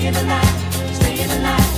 staying alive, the alive.